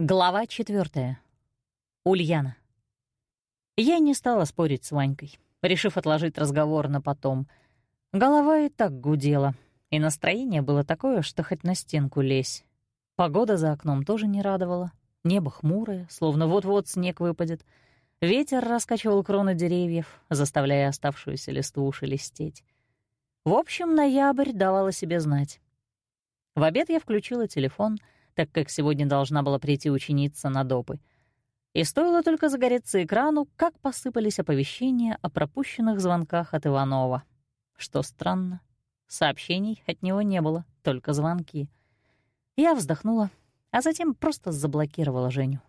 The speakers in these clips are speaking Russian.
Глава четвертая. Ульяна. Я не стала спорить с Ванькой, решив отложить разговор на потом. Голова и так гудела, и настроение было такое, что хоть на стенку лезь. Погода за окном тоже не радовала. Небо хмурое, словно вот-вот снег выпадет. Ветер раскачивал кроны деревьев, заставляя оставшуюся листву шелестеть. В общем, ноябрь давала себе знать. В обед я включила телефон, так как сегодня должна была прийти ученица на допы. И стоило только загореться экрану, как посыпались оповещения о пропущенных звонках от Иванова. Что странно, сообщений от него не было, только звонки. Я вздохнула, а затем просто заблокировала Женю.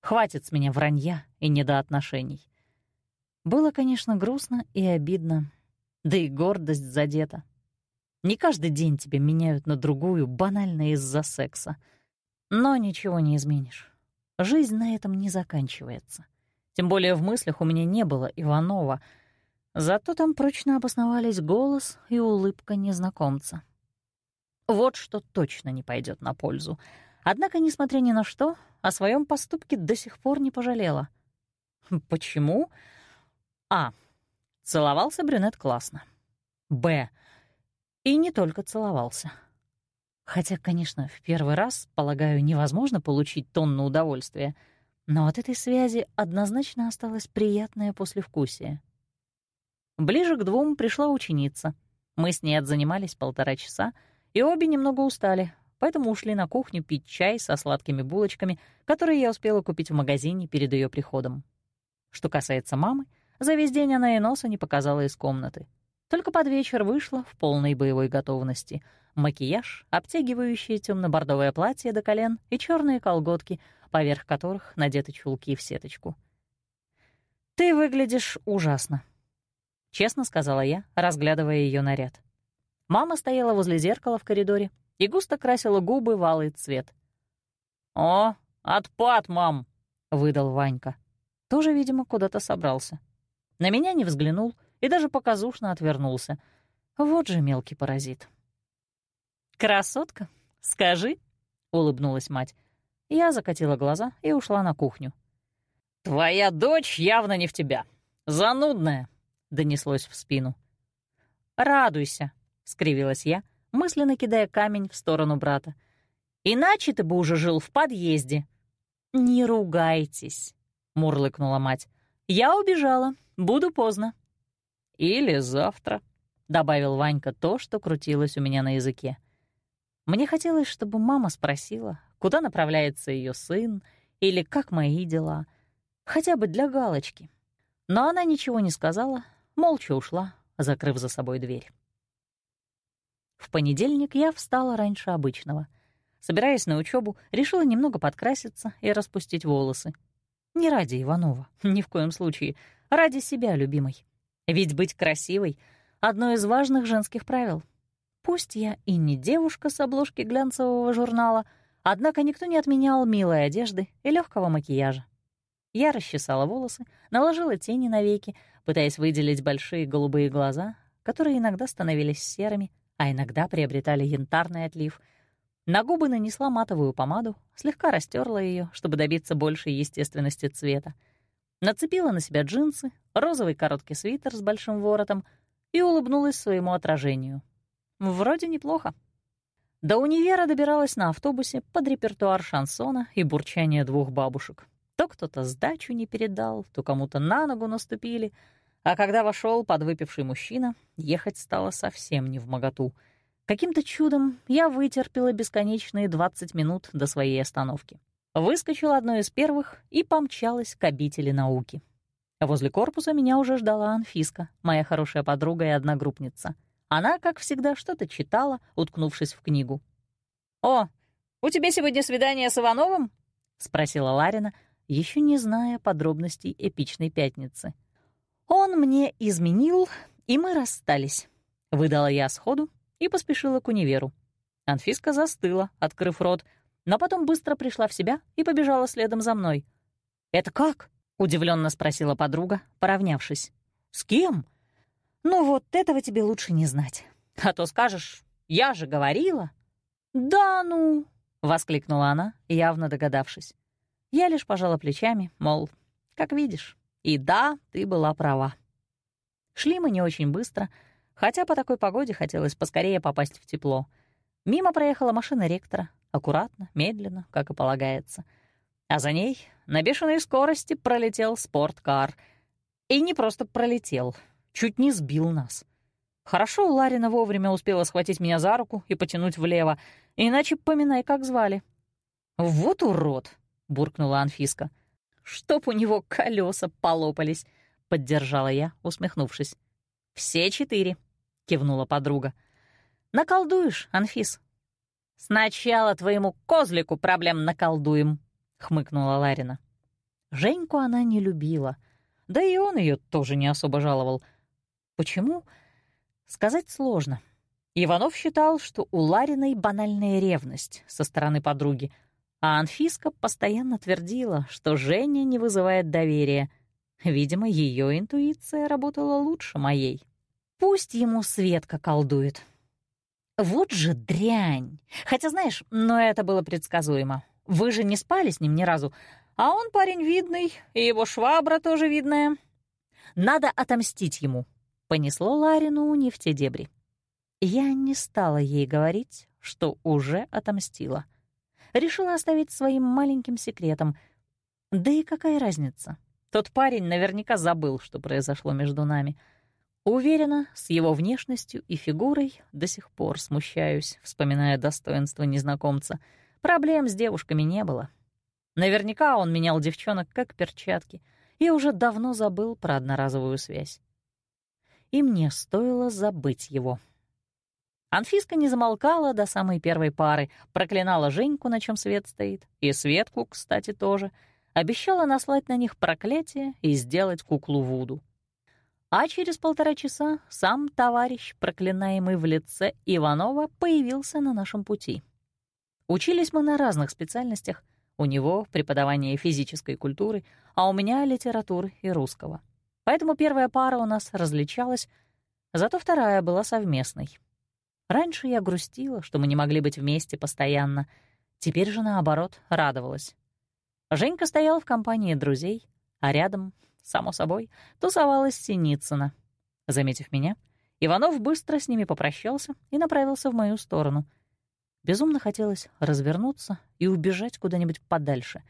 Хватит с меня вранья и недоотношений. Было, конечно, грустно и обидно, да и гордость задета. Не каждый день тебя меняют на другую, банально из-за секса. Но ничего не изменишь. Жизнь на этом не заканчивается. Тем более в мыслях у меня не было Иванова. Зато там прочно обосновались голос и улыбка незнакомца. Вот что точно не пойдет на пользу. Однако, несмотря ни на что, о своем поступке до сих пор не пожалела. Почему? А. Целовался брюнет классно. Б. И не только целовался. Хотя, конечно, в первый раз, полагаю, невозможно получить тонну удовольствия, но от этой связи однозначно осталось приятное послевкусие. Ближе к двум пришла ученица. Мы с ней отзанимались полтора часа, и обе немного устали, поэтому ушли на кухню пить чай со сладкими булочками, которые я успела купить в магазине перед ее приходом. Что касается мамы, за весь день она и носа не показала из комнаты. Только под вечер вышла в полной боевой готовности. Макияж, обтягивающее темно-бордовое платье до колен и черные колготки, поверх которых надеты чулки в сеточку. «Ты выглядишь ужасно», — честно сказала я, разглядывая ее наряд. Мама стояла возле зеркала в коридоре и густо красила губы в алый цвет. «О, отпад, мам!» — выдал Ванька. Тоже, видимо, куда-то собрался. На меня не взглянул, и даже показушно отвернулся. Вот же мелкий паразит. «Красотка, скажи», — улыбнулась мать. Я закатила глаза и ушла на кухню. «Твоя дочь явно не в тебя. Занудная», — донеслось в спину. «Радуйся», — скривилась я, мысленно кидая камень в сторону брата. «Иначе ты бы уже жил в подъезде». «Не ругайтесь», — мурлыкнула мать. «Я убежала. Буду поздно». «Или завтра», — добавил Ванька то, что крутилось у меня на языке. Мне хотелось, чтобы мама спросила, куда направляется ее сын или как мои дела, хотя бы для галочки. Но она ничего не сказала, молча ушла, закрыв за собой дверь. В понедельник я встала раньше обычного. Собираясь на учебу, решила немного подкраситься и распустить волосы. Не ради Иванова, ни в коем случае, ради себя, любимой. Ведь быть красивой — одно из важных женских правил. Пусть я и не девушка с обложки глянцевого журнала, однако никто не отменял милой одежды и легкого макияжа. Я расчесала волосы, наложила тени на веки, пытаясь выделить большие голубые глаза, которые иногда становились серыми, а иногда приобретали янтарный отлив. На губы нанесла матовую помаду, слегка растерла ее, чтобы добиться большей естественности цвета. Нацепила на себя джинсы, розовый короткий свитер с большим воротом и улыбнулась своему отражению. Вроде неплохо. До универа добиралась на автобусе под репертуар шансона и бурчание двух бабушек. То кто-то сдачу не передал, то кому-то на ногу наступили, а когда вошел подвыпивший мужчина, ехать стало совсем не в моготу. Каким-то чудом я вытерпела бесконечные 20 минут до своей остановки. Выскочила одной из первых и помчалась к обители науки. Возле корпуса меня уже ждала Анфиска, моя хорошая подруга и одногруппница. Она, как всегда, что-то читала, уткнувшись в книгу. «О, у тебя сегодня свидание с Ивановым?» — спросила Ларина, еще не зная подробностей эпичной пятницы. «Он мне изменил, и мы расстались», — выдала я сходу и поспешила к универу. Анфиска застыла, открыв рот, но потом быстро пришла в себя и побежала следом за мной. «Это как?» — удивленно спросила подруга, поравнявшись. «С кем?» «Ну вот этого тебе лучше не знать. А то скажешь, я же говорила». «Да ну!» — воскликнула она, явно догадавшись. Я лишь пожала плечами, мол, как видишь. И да, ты была права. Шли мы не очень быстро, хотя по такой погоде хотелось поскорее попасть в тепло. Мимо проехала машина ректора, аккуратно, медленно, как и полагается. А за ней на бешеной скорости пролетел спорткар. И не просто пролетел, чуть не сбил нас. Хорошо Ларина вовремя успела схватить меня за руку и потянуть влево, иначе поминай, как звали. «Вот урод!» — буркнула Анфиска. «Чтоб у него колеса полопались!» — поддержала я, усмехнувшись. «Все четыре!» — кивнула подруга. «Наколдуешь, Анфис?» «Сначала твоему козлику проблем наколдуем», — хмыкнула Ларина. Женьку она не любила, да и он ее тоже не особо жаловал. Почему? Сказать сложно. Иванов считал, что у Лариной банальная ревность со стороны подруги, а Анфиска постоянно твердила, что Женя не вызывает доверия. Видимо, ее интуиция работала лучше моей. Пусть ему Светка колдует. Вот же дрянь! Хотя, знаешь, но это было предсказуемо. Вы же не спали с ним ни разу, а он парень видный, и его швабра тоже видная. Надо отомстить ему. Понесло Ларину не в те дебри. Я не стала ей говорить, что уже отомстила. Решила оставить своим маленьким секретом. Да и какая разница? Тот парень наверняка забыл, что произошло между нами. Уверена, с его внешностью и фигурой до сих пор смущаюсь, вспоминая достоинство незнакомца. Проблем с девушками не было. Наверняка он менял девчонок как перчатки и уже давно забыл про одноразовую связь. И мне стоило забыть его. Анфиска не замолкала до самой первой пары, проклинала Женьку, на чем свет стоит, и Светку, кстати, тоже, обещала наслать на них проклятие и сделать куклу Вуду. А через полтора часа сам товарищ, проклинаемый в лице Иванова, появился на нашем пути. Учились мы на разных специальностях. У него — преподавание физической культуры, а у меня — литературы и русского. Поэтому первая пара у нас различалась, зато вторая была совместной. Раньше я грустила, что мы не могли быть вместе постоянно. Теперь же, наоборот, радовалась. Женька стоял в компании друзей, а рядом само собой, тусовалась Синицына. Заметив меня, Иванов быстро с ними попрощался и направился в мою сторону. Безумно хотелось развернуться и убежать куда-нибудь подальше.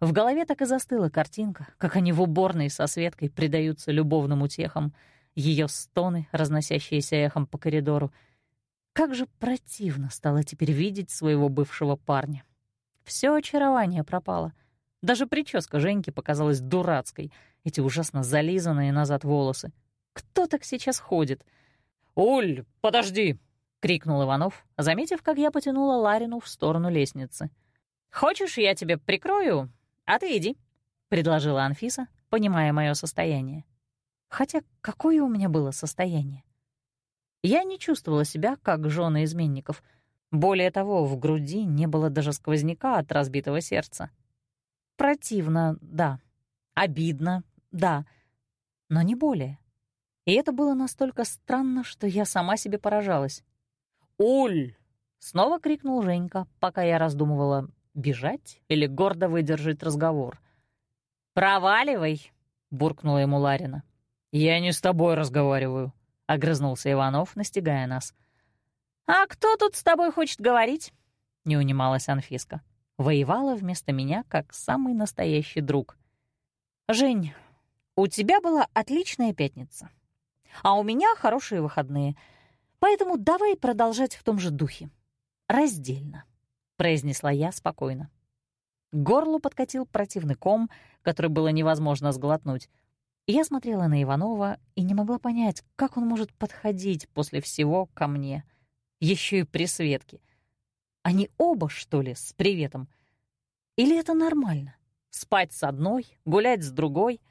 В голове так и застыла картинка, как они в уборной со Светкой предаются любовным утехам, ее стоны, разносящиеся эхом по коридору. Как же противно стало теперь видеть своего бывшего парня. Все очарование пропало. Даже прическа Женьки показалась дурацкой — эти ужасно зализанные назад волосы. Кто так сейчас ходит? «Уль, подожди!» — крикнул Иванов, заметив, как я потянула Ларину в сторону лестницы. «Хочешь, я тебе прикрою? А ты иди», — предложила Анфиса, понимая мое состояние. Хотя какое у меня было состояние? Я не чувствовала себя как жена изменников. Более того, в груди не было даже сквозняка от разбитого сердца. Противно, да. Обидно, да, но не более. И это было настолько странно, что я сама себе поражалась. «Уль!» — снова крикнул Женька, пока я раздумывала, бежать или гордо выдержать разговор. «Проваливай!» — буркнула ему Ларина. «Я не с тобой разговариваю», — огрызнулся Иванов, настигая нас. «А кто тут с тобой хочет говорить?» — не унималась Анфиска. Воевала вместо меня, как самый настоящий друг. «Жень, у тебя была отличная пятница, а у меня хорошие выходные, поэтому давай продолжать в том же духе. Раздельно», — произнесла я спокойно. К горлу подкатил противный ком, который было невозможно сглотнуть. Я смотрела на Иванова и не могла понять, как он может подходить после всего ко мне, еще и при Светке. Они оба, что ли, с приветом? Или это нормально? Спать с одной, гулять с другой —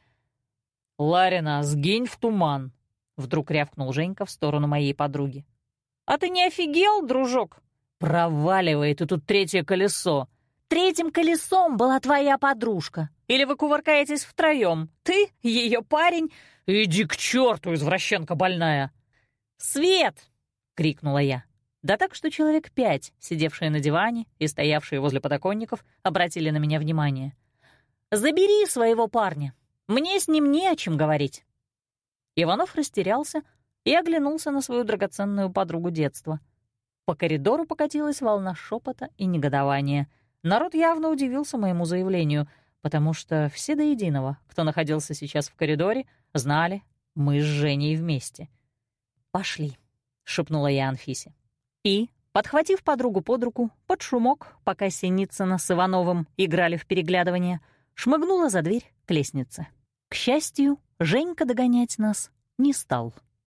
«Ларина, сгинь в туман!» — вдруг рявкнул Женька в сторону моей подруги. «А ты не офигел, дружок?» «Проваливай ты тут третье колесо!» «Третьим колесом была твоя подружка. Или вы кувыркаетесь втроем? Ты, ее парень...» «Иди к черту, извращенка больная!» «Свет!» — крикнула я. Да так, что человек пять, сидевшие на диване и стоявшие возле подоконников, обратили на меня внимание. забери своего парня. Мне с ним не о чем говорить». Иванов растерялся и оглянулся на свою драгоценную подругу детства. По коридору покатилась волна шепота и негодования. Народ явно удивился моему заявлению, потому что все до единого, кто находился сейчас в коридоре, знали, мы с Женей вместе. «Пошли», — шепнула я Анфисе. И, подхватив подругу под руку, под шумок, пока Синицына с Ивановым играли в переглядывание, шмыгнула за дверь к лестнице. К счастью, Женька догонять нас не стал.